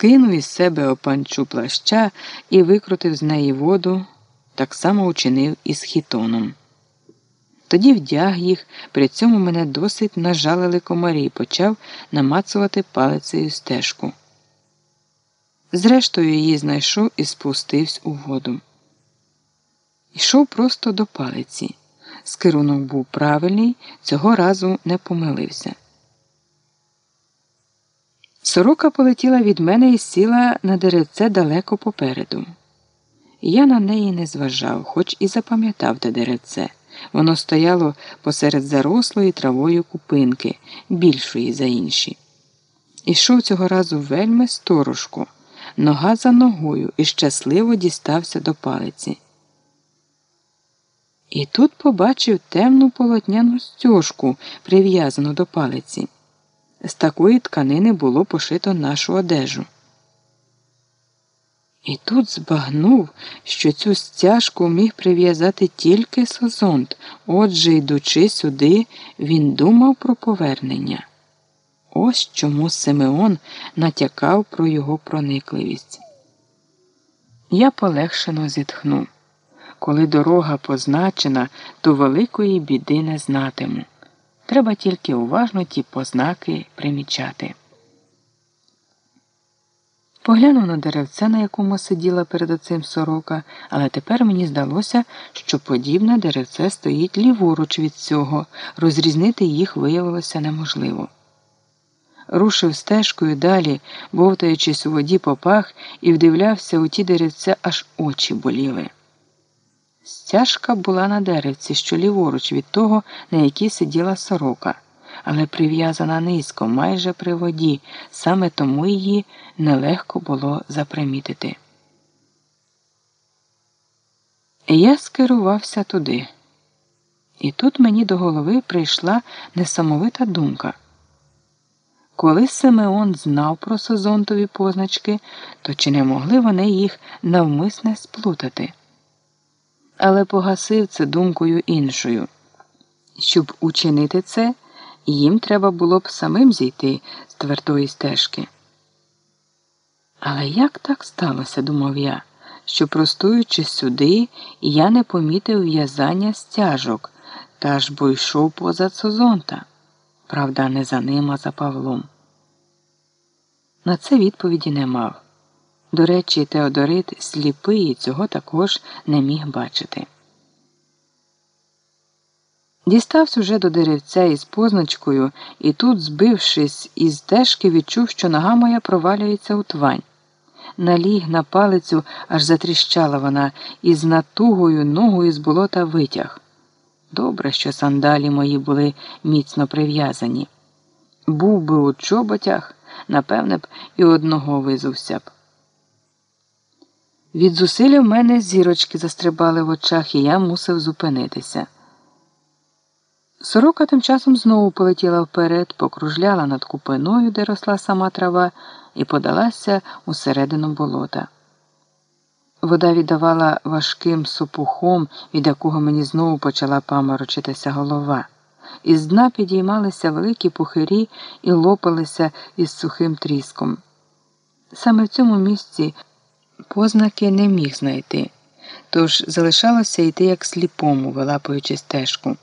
скинув із себе опанчу плаща і викрутив з неї воду, так само учинив і з хітоном. Тоді вдяг їх, при цьому мене досить нажалили комарі і почав намацувати палицею стежку. Зрештою, її знайшов і спустився у воду. Йшов просто до палиці. Скерунок був правильний, цього разу не помилився. Сорока полетіла від мене і сіла на деревце далеко попереду. Я на неї не зважав, хоч і запам'ятав те деревце. Воно стояло посеред зарослої травою купинки, більшої за інші. Ішов цього разу вельми сторожко, нога за ногою і щасливо дістався до палиці. І тут побачив темну полотняну стяжку, прив'язану до палиці. З такої тканини було пошито нашу одежу. І тут збагнув, що цю стяжку міг прив'язати тільки Созонт, отже, йдучи сюди, він думав про повернення. Ось чому Симеон натякав про його проникливість. Я полегшено зітхнув. Коли дорога позначена, то великої біди не знатиму. Треба тільки уважно ті познаки примічати. Поглянув на деревце, на якому сиділа перед оцим сорока, але тепер мені здалося, що подібне деревце стоїть ліворуч від цього, розрізнити їх виявилося неможливо. Рушив стежкою далі, бовтаючись у воді попах, і вдивлявся у ті деревця, аж очі боліли. Стяжка була на деревці, що ліворуч від того, на якій сиділа сорока, але прив'язана низько, майже при воді, саме тому її нелегко було запримітити. Я скерувався туди. І тут мені до голови прийшла несамовита думка. Коли Симеон знав про Созонтові позначки, то чи не могли вони їх навмисне сплутати? Але погасив це думкою іншою. Щоб учинити це, їм треба було б самим зійти з твердої стежки. Але як так сталося, думав я, що, простуючи сюди, я не помітив в'язання стяжок, та ж бо йшов поза Цозонта, правда, не за ним, а за Павлом. На це відповіді не мав. До речі, Теодорит сліпий і цього також не міг бачити. Дістався уже до деревця із позначкою і тут, збившись із стежки, відчув, що нога моя провалюється у твань. Наліг на палицю, аж затріщала вона, і з натугою ногою з болота витяг. Добре, що сандалі мої були міцно прив'язані. Був би у чоботях, напевне б, і одного визувся б. Від зусилля в мене зірочки застрибали в очах, і я мусив зупинитися. Сорока тим часом знову полетіла вперед, покружляла над купиною, де росла сама трава, і подалася усередину болота. Вода віддавала важким сопухом, від якого мені знову почала паморочитися голова. Із дна підіймалися великі пухирі і лопалися із сухим тріском. Саме в цьому місці познаки не міг знайти, тож залишалося йти як сліпому, вилапуючи стежку.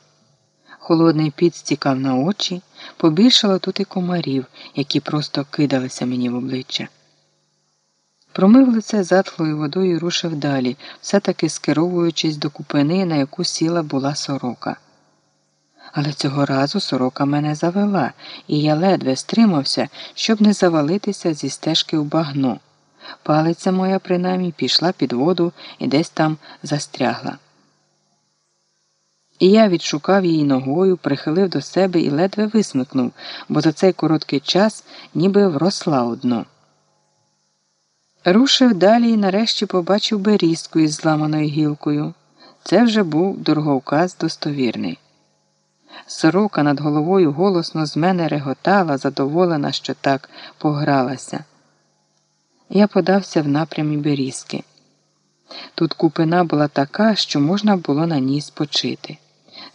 Холодний піт стікав на очі, побільшало тут і комарів, які просто кидалися мені в обличчя. Промив лице затхлою водою і рушив далі, все таки скеровуючись до купини, на яку сіла була сорока. Але цього разу сорока мене завела, і я ледве стримався, щоб не завалитися зі стежки в багно. Палиця моя, принаймні, пішла під воду і десь там застрягла. І я відшукав її ногою, прихилив до себе і ледве висмикнув, бо за цей короткий час ніби вросла одно. Рушив далі і нарешті побачив берізку із зламаною гілкою. Це вже був дороговказ достовірний. Сорока над головою голосно з мене реготала, задоволена, що так погралася. Я подався в напрямі берізки. Тут купина була така, що можна було на ній спочити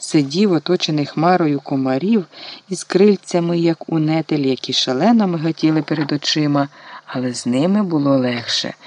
сидів, оточений хмарою комарів із крильцями, як у нетель, які шалено миготіли перед очима. але з ними було легше.